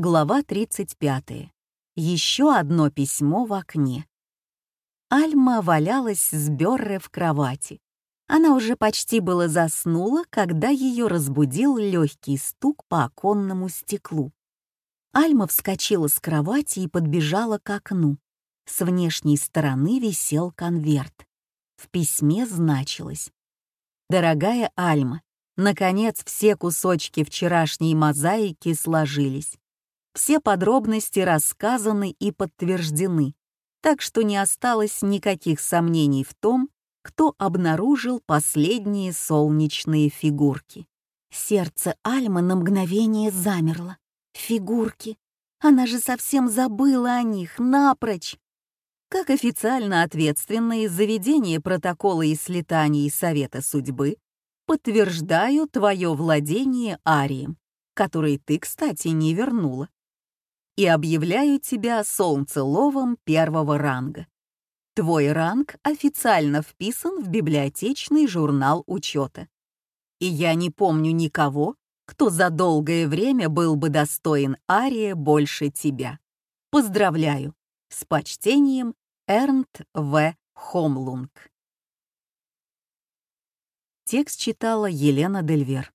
Глава 35. Еще одно письмо в окне. Альма валялась с Берре в кровати. Она уже почти было заснула, когда ее разбудил легкий стук по оконному стеклу. Альма вскочила с кровати и подбежала к окну. С внешней стороны висел конверт. В письме значилось «Дорогая Альма, наконец все кусочки вчерашней мозаики сложились. Все подробности рассказаны и подтверждены, так что не осталось никаких сомнений в том, кто обнаружил последние солнечные фигурки. Сердце Альмы на мгновение замерло. Фигурки. Она же совсем забыла о них, напрочь. Как официально ответственные заведения протокола и слетаний Совета Судьбы подтверждаю твое владение арием, который ты, кстати, не вернула и объявляю тебя солнцеловом первого ранга. Твой ранг официально вписан в библиотечный журнал учета. И я не помню никого, кто за долгое время был бы достоин Ария больше тебя. Поздравляю! С почтением, Эрнт В. Хомлунг. Текст читала Елена Дельвер.